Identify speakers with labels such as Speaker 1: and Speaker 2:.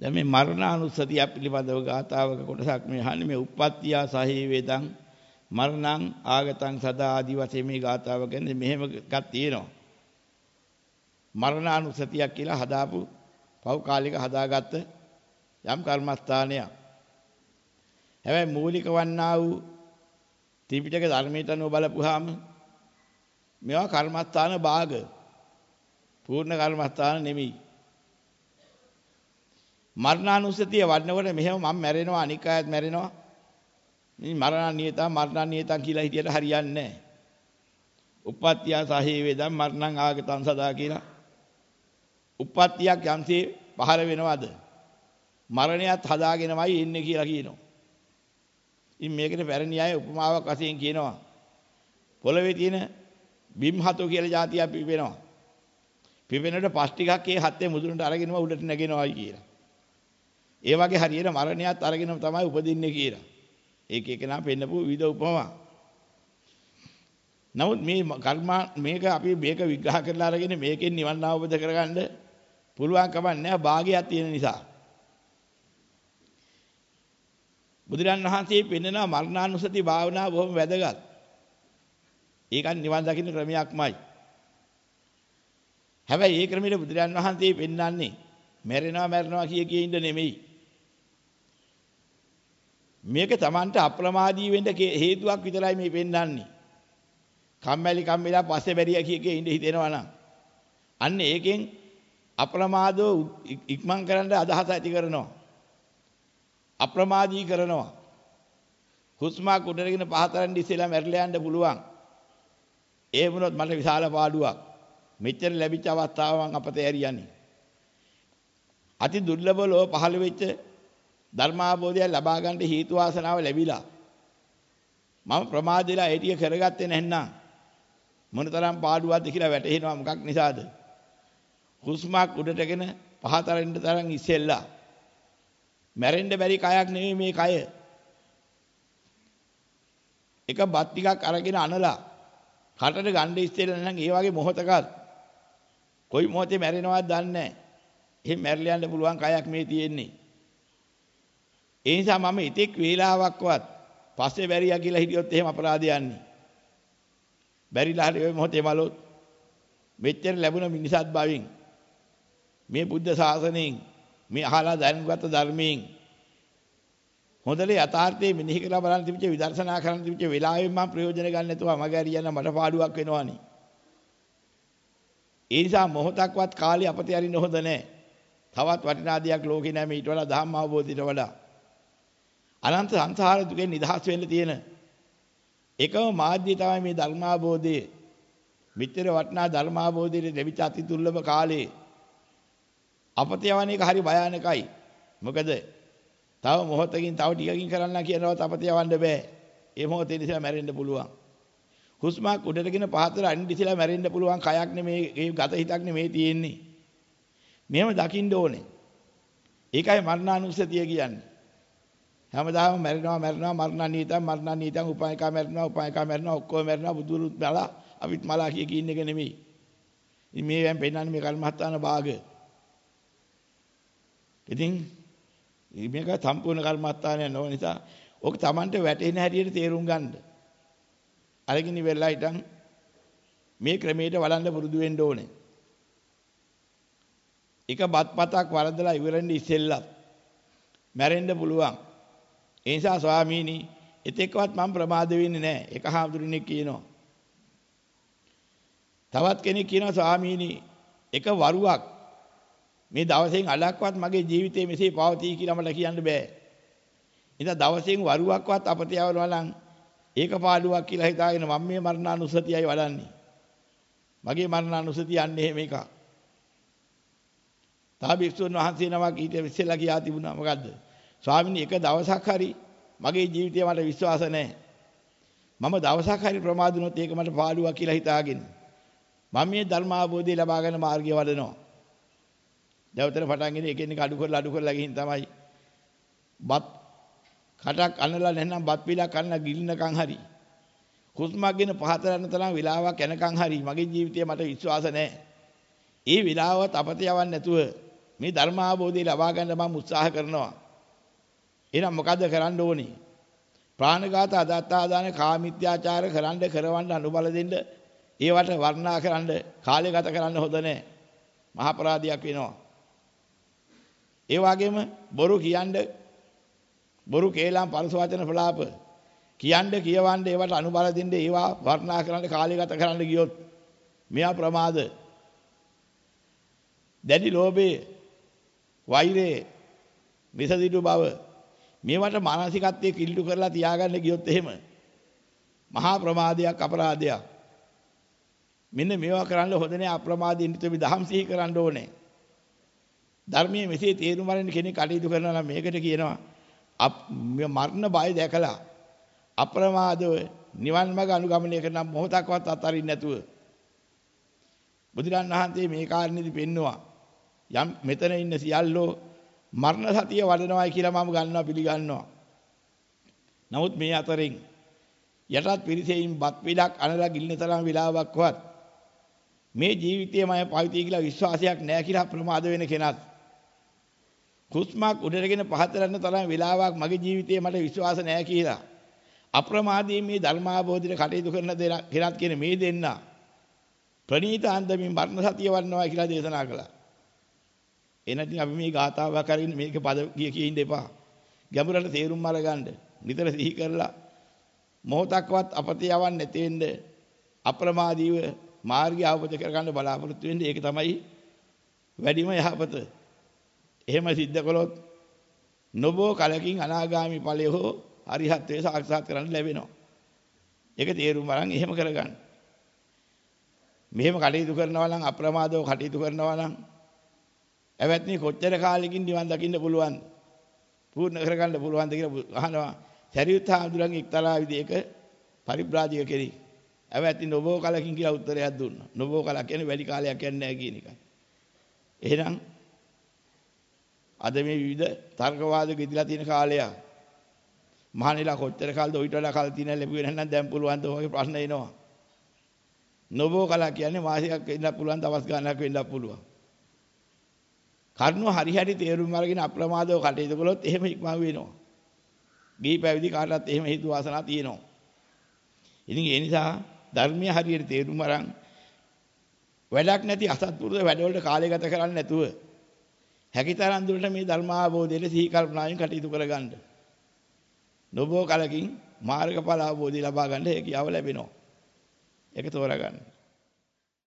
Speaker 1: දැන් මේ මරණානුස්සතිය පිළිබඳව ගාතාවක කොටසක් මේ අහන්නේ මේ උප්පත්තිය සහේ වේදං මරණං ආගතං සදා ආදි වශයෙන් මේ ගාතාව කියන්නේ මෙහෙම එකක් තියෙනවා. මරණානුස්සතියක් කියලා හදාපු පව් කාලික හදාගත්ත යම් කර්මස්ථානයක්. හැබැයි මූලික වන්නා වූ ත්‍රිපිටක ධර්මයට අනුව බලපුවාම මේවා කර්මස්ථාන භාග පූර්ණ කර්මස්ථාන නෙමෙයි. මරණානුස්සතිය වඩනකොට මෙහෙම මම මැරෙනවා අනික් අයත් මැරෙනවා. මේ මරණ නියතා මරණ නියතා කියලා හිටියට හරියන්නේ නැහැ. උප්පත්තිය සහේ වේදම් මරණං ආගතං සදා කියලා. උප්පත්තියක් යම්සේ පහළ වෙනවද? මරණයත් හදාගෙනමයි ඉන්නේ කියලා කියනවා. ඉතින් මේකට පැරණි අය උපමාවක් වශයෙන් කියනවා. පොළවේ තියෙන බිම්හතෝ කියලා જાතියක් පිපෙනවා. පිපෙනකොට පස් ටිකක් ඒ හත්තේ මුදුනට අරගෙනම උඩට නැගෙනවායි කියලා. ඒ වගේ හරියට මරණයත් අරගෙනම තමයි උපදින්නේ කියලා. ඒක එකනා පෙන්නපු විවිධ උපමා. නමුත් මේ කර්මා මේක අපි මේක විග්‍රහ කරලා අරගෙන මේකෙන් නිවන් අවබෝධ කරගන්න පුළුවන් කමක් නැහැ භාගයක් තියෙන නිසා. බුදුරන් වහන්සේ පෙන්වන මරණානුසති භාවනාව බොහොම වැදගත්. ඒකත් නිවන් දකින්න ක්‍රමයක්මයි. හැබැයි ඒ ක්‍රමෙට බුදුරන් වහන්සේ පෙන්වන්නේ මැරෙනවා මැරෙනවා කිය කිය ඉන්න නෙමෙයි. මේක Tamanට අප්‍රමාදී වෙන්න හේතුවක් විතරයි මේ පෙන්වන්නේ. කම්මැලි කම්මැලා පස්සේ බැරිය කිය කිය ඉඳ හිතෙනවා නම් අන්න ඒකෙන් අප්‍රමාදෝ ඉක්මන් කරන්න අදහස ඇති කරනවා. අප්‍රමාදී කරනවා. හුස්මක් උඩරගෙන පහතරන් ඉස්සෙලා මැරිලා යන්න පුළුවන්. ඒ වුණොත් මට විශාල පාඩුවක්. මෙච්චර ලැබිච්ච අවස්ථාව මං අපතේ ඇරියන්නේ. අති දුර්ලභ ලෝ පහළ වෙච්ච ධර්මාබෝධය ලබා ගන්න හේතු වාසනාව ලැබිලා. මම ප්‍රමාදෙලා ඒ ටික කරගත්තේ නැත්නම් මොනතරම් පාඩුවක්ද කියලා වැටහෙනවා මොකක් නිසාද? හුස්මක් උඩටගෙන පහතරෙන්ට තරම් ඉස්සෙල්ලා මැරෙන්න බැරි කයක් නෙමෙයි මේ කය. එක බත් ටිකක් අරගෙන අනලා කටට ගන්න ඉස්සෙල්ලා නම් ඒ වගේ මොහතකත් කොයි මොහොතේ මැරෙනවද දන්නේ නැහැ. එහෙම මැරිලා යන්න පුළුවන් කයක් මේ තියෙන්නේ. ඒ නිසා මම ඉතෙක් වේලාවක්වත් පස්සේ බැරියා කියලා හිටියොත් එහෙම අපරාධය යන්නේ. බැරිලා හරි ඔය මොහොතේ මලොත් මෙච්චර ලැබුණ මිනිසත් බවින් මේ බුද්ධ ශාසනයෙන් මේ අහලා දැනුගත් ධර්මයෙන් හොඳට යථාර්ථයේ මෙනෙහි කරලා බලන්න තිබිච්ච විදර්ශනා කරන්න තිබිච්ච වෙලාවෙන් මම ප්‍රයෝජන ගන්න නැතුව මග ඇරියන මට පාඩුවක් වෙනවනේ. ඒ නිසා මොහොතක්වත් කාලේ අපතේ අරින්න හොඳ නැහැ. තවත් වටිනා දෙයක් ලෝකේ නැහැ ඊට වඩා ධම්ම අවබෝධයට වඩා. අනන්ත සංසාර දුකෙන් නිදහස් වෙන්න තියෙන එකම මාධ්‍ය තමයි මේ ධර්මාබෝධය. මෙච්චර වටිනා ධර්මාබෝධයේ ලැබිච්ච අති දුර්ලභ කාලේ අපත යවන එක හරි භයානකයි. මොකද තව මොහොතකින් තව ටිකකින් කරන්න කියනවත් අපත යවන්න බෑ. ඒ මොහොතේ නිසා මැරෙන්න පුළුවන්. හුස්මක් උඩටගෙන පහතට අනිත් ඉස්සලා මැරෙන්න පුළුවන් කයක් නෙමේ ඒ ගත හිතක් නෙමේ තියෙන්නේ. මෙහෙම දකින්න ඕනේ. ඒකයි මරණානුස්සතිය කියන්නේ. හැමදාම මැරෙනවා මැරෙනවා මරණානීතං මරණානීතං උපායකා මැරෙනවා උපායකා මැරෙනවා ඔක්කොම මැරෙනවා බුදුරුත් බලා අපිත් මලා කිය කියන එක නෙමෙයි. ඉතින් මේ වෙන් පෙන්නන්නේ මේ කර්මහත්තාන භාග. ඉතින් මේක සම්පූර්ණ කර්මස්ථානය නොවන නිසා ඔක Tamanට වැටෙන හැටියට තේරුම් ගන්න. අරගෙන ඉවරලා ඉතින් මේ ක්‍රමයට වළඳ පුරුදු වෙන්න ඕනේ. එක බත්පතක් වරදලා ඉවරෙන්න ඉස්සෙල්ලා මැරෙන්න පුළුවන්. ඒ නිසා ස්වාමීනි එතෙක්වත් මම ප්‍රමාද වෙන්නේ නැහැ. එක හාමුදුරනේ කියනවා. තවත් කෙනෙක් කියනවා ස්වාමීනි එක වරුවක් මේ දවසෙන් අලක්වත් මගේ ජීවිතේ මෙසේ පවතී කියලා මට කියන්න බෑ. ඉතින් දවසෙන් වරුවක්වත් අපත යවනවා නම් ඒක පාඩුවක් කියලා හිතාගෙන මම මේ මරණානුස්සතියයි වඩන්නේ. මගේ මරණානුස්සතිය යන්නේ එහෙම එකක්. තා භික්ෂුන් වහන්සේ නමක් ඊට ඉස්සෙල්ලා කියා තිබුණා මොකද්ද? ස්වාමීනි එක දවසක් හරි මගේ ජීවිතේ මට විශ්වාස නැහැ. මම දවසක් හරි ප්‍රමාදුනොත් ඒක මට පාඩුවක් කියලා හිතාගෙන මම මේ ධර්මාභෝධය ලබා ගන්න මාර්ගය වඩනවා. දවතර පටන් ගෙන එකිනෙක අඩු කරලා අඩු කරලා ගිහින් තමයි බත් කටක් අනලා නැත්නම් බත් පිලා කන්න ගිලිනකන් හරි හුස්මක් ගෙන පහත යන තරම් වෙලාවක් යනකන් හරි මගේ ජීවිතේ මට විශ්වාස නැහැ. ඒ වෙලාවත් අපත යවන්නේ නැතුව මේ ධර්ම අවබෝධය ලබා ගන්න මම උත්සාහ කරනවා. එහෙනම් මොකද කරන්න ඕනේ? ප්‍රාණඝාත අදත්තාදාන කාමිත්‍යාචාර කරන්න කරවන්න අනුබල දෙන්න ඒවට වර්ණනා කරන්න කාලය ගත කරන්න හොඳ නැහැ. මහා අපරාධයක් වෙනවා. ඒ වගේම බොරු කියන්න බොරු කේලම් පරස වචන ප්‍රලාප කියන්න කියවන්න ඒවට අනුබල දෙන්න ඒවා වර්ණනා කරන්න කාලය ගත කරන්න ගියොත් මෙයා ප්‍රමාද. දැඩි ලෝභයේ වෛරයේ විසදිඩු බව මේවට මානසිකත්වයේ කිල්ලු කරලා තියාගන්න ගියොත් එහෙම මහා ප්‍රමාදයක් අපරාධයක්. මෙන්න මේවා කරන්න හොඳ නෑ අප්‍රමාදයෙන් ඉතින් දහම් සිහි කරන්න ඕනේ. ධර්මයේ මෙසේ තේරුම් ගන්න කෙනෙක් කටයුතු කරනවා නම් මේකට කියනවා මරණ බය දැකලා අප්‍රමාදව නිවන් මඟ අනුගමනය කරන මොහොතක්වත් අතරින් නැතුව බුදුරන් වහන්සේ මේ කාරණේදී පෙන්නවා යම් මෙතන ඉන්න සියල්ලෝ මරණ සතිය වඩනවායි කියලා මම ගන්නවා පිළිගන්නවා. නමුත් මේ අතරින් යටත් පිරිසෙයින් බත් පිටක් අනලා ගිල්න තරම් වෙලාවක්වත් මේ ජීවිතයේ මම පවිතී කියලා විශ්වාසයක් නැහැ කියලා ප්‍රමාද වෙන කෙනත් කුස්මක් උඩරගෙන පහතරන්න තරම් වෙලාවක් මගේ ජීවිතයේ මට විශ්වාස නැහැ කියලා අප්‍රමාදයෙන් මේ ධර්මාබෝධයට කටයුතු කරන කෙනත් කියන මේ දෙන්න ප්‍රණීත අන්දමින් මරණ සතිය වඩනවා කියලා දේශනා කළා. එනදී අපි මේ ගාතාවක් අරින්න මේක පද කිය කිය ඉන්න එපා. ගැඹුරට තේරුම් අරගන්න. නිතර සිහි කරලා මොහොතක්වත් අපතේ යවන්නේ නැති වෙන්න අප්‍රමාදීව මාර්ගය අවබෝධ කරගන්න බලාපොරොත්තු වෙන්න ඒක තමයි වැඩිම යහපත. එහෙම සිද්ධ කළොත් නොබෝ කලකින් අනාගාමි ඵලය හෝ අරිහත්ත්වයේ සාක්ෂාත් කරන්න ලැබෙනවා. ඒක තේරුම් අරන් එහෙම කරගන්න. මෙහෙම කටයුතු කරනවා නම් අප්‍රමාදව කටයුතු කරනවා නම් ඇවැත්නි කොච්චර කාලෙකින් නිවන් දකින්න පුළුවන්ද? පූර්ණ කරගන්න පුළුවන්ද කියලා අහනවා. සරියුත් හාමුදුරන්ගේ එක්තරා විදිහක පරිබ්‍රාජික කෙනෙක්. ඇවැත්නි නොබෝ කලකින් කියලා උත්තරයක් දුන්නා. නොබෝ කලක් කියන්නේ වැඩි කාලයක් යන්නේ නැහැ කියන එකයි. එහෙනම් අද මේ විවිධ තර්කවාද ගෙදිලා තියෙන කාලයක්. මහණෙලා කොච්චර කාලද ඔයිට වඩා කල් තියෙන ලැබුවේ නැත්නම් දැන් පුළුවන් ද ඔයගේ ප්‍රශ්න එනවා. නොබෝ කලක් කියන්නේ මාසයක් ඉන්න පුළුවන් දවස් ගාණක් වෙන්නත් පුළුවන්. කරුණු හරි හරි තේරුම් අරගෙන අප්‍රමාදව කටයුතු කළොත් එහෙම ඉක්මන් වෙනවා. ගිහි පැවිදි කාටවත් එහෙම හේතු වාසනා තියෙනවා. ඉතින් ඒ නිසා ධර්මයේ හරියට තේරුම් අරන් වැඩක් නැති අසත්පුරුෂ වැඩවලට කාලය ගත කරන්නේ නැතුව හැකිතරම් දුරට මේ ධර්මාවබෝධයට සිහි කල්පනාවෙන් කටයුතු කරගන්න. නොබෝ කලකින් මාර්ගඵල අවබෝධය ලබා ගන්න හැකියාව ලැබෙනවා. ඒක තෝරගන්න.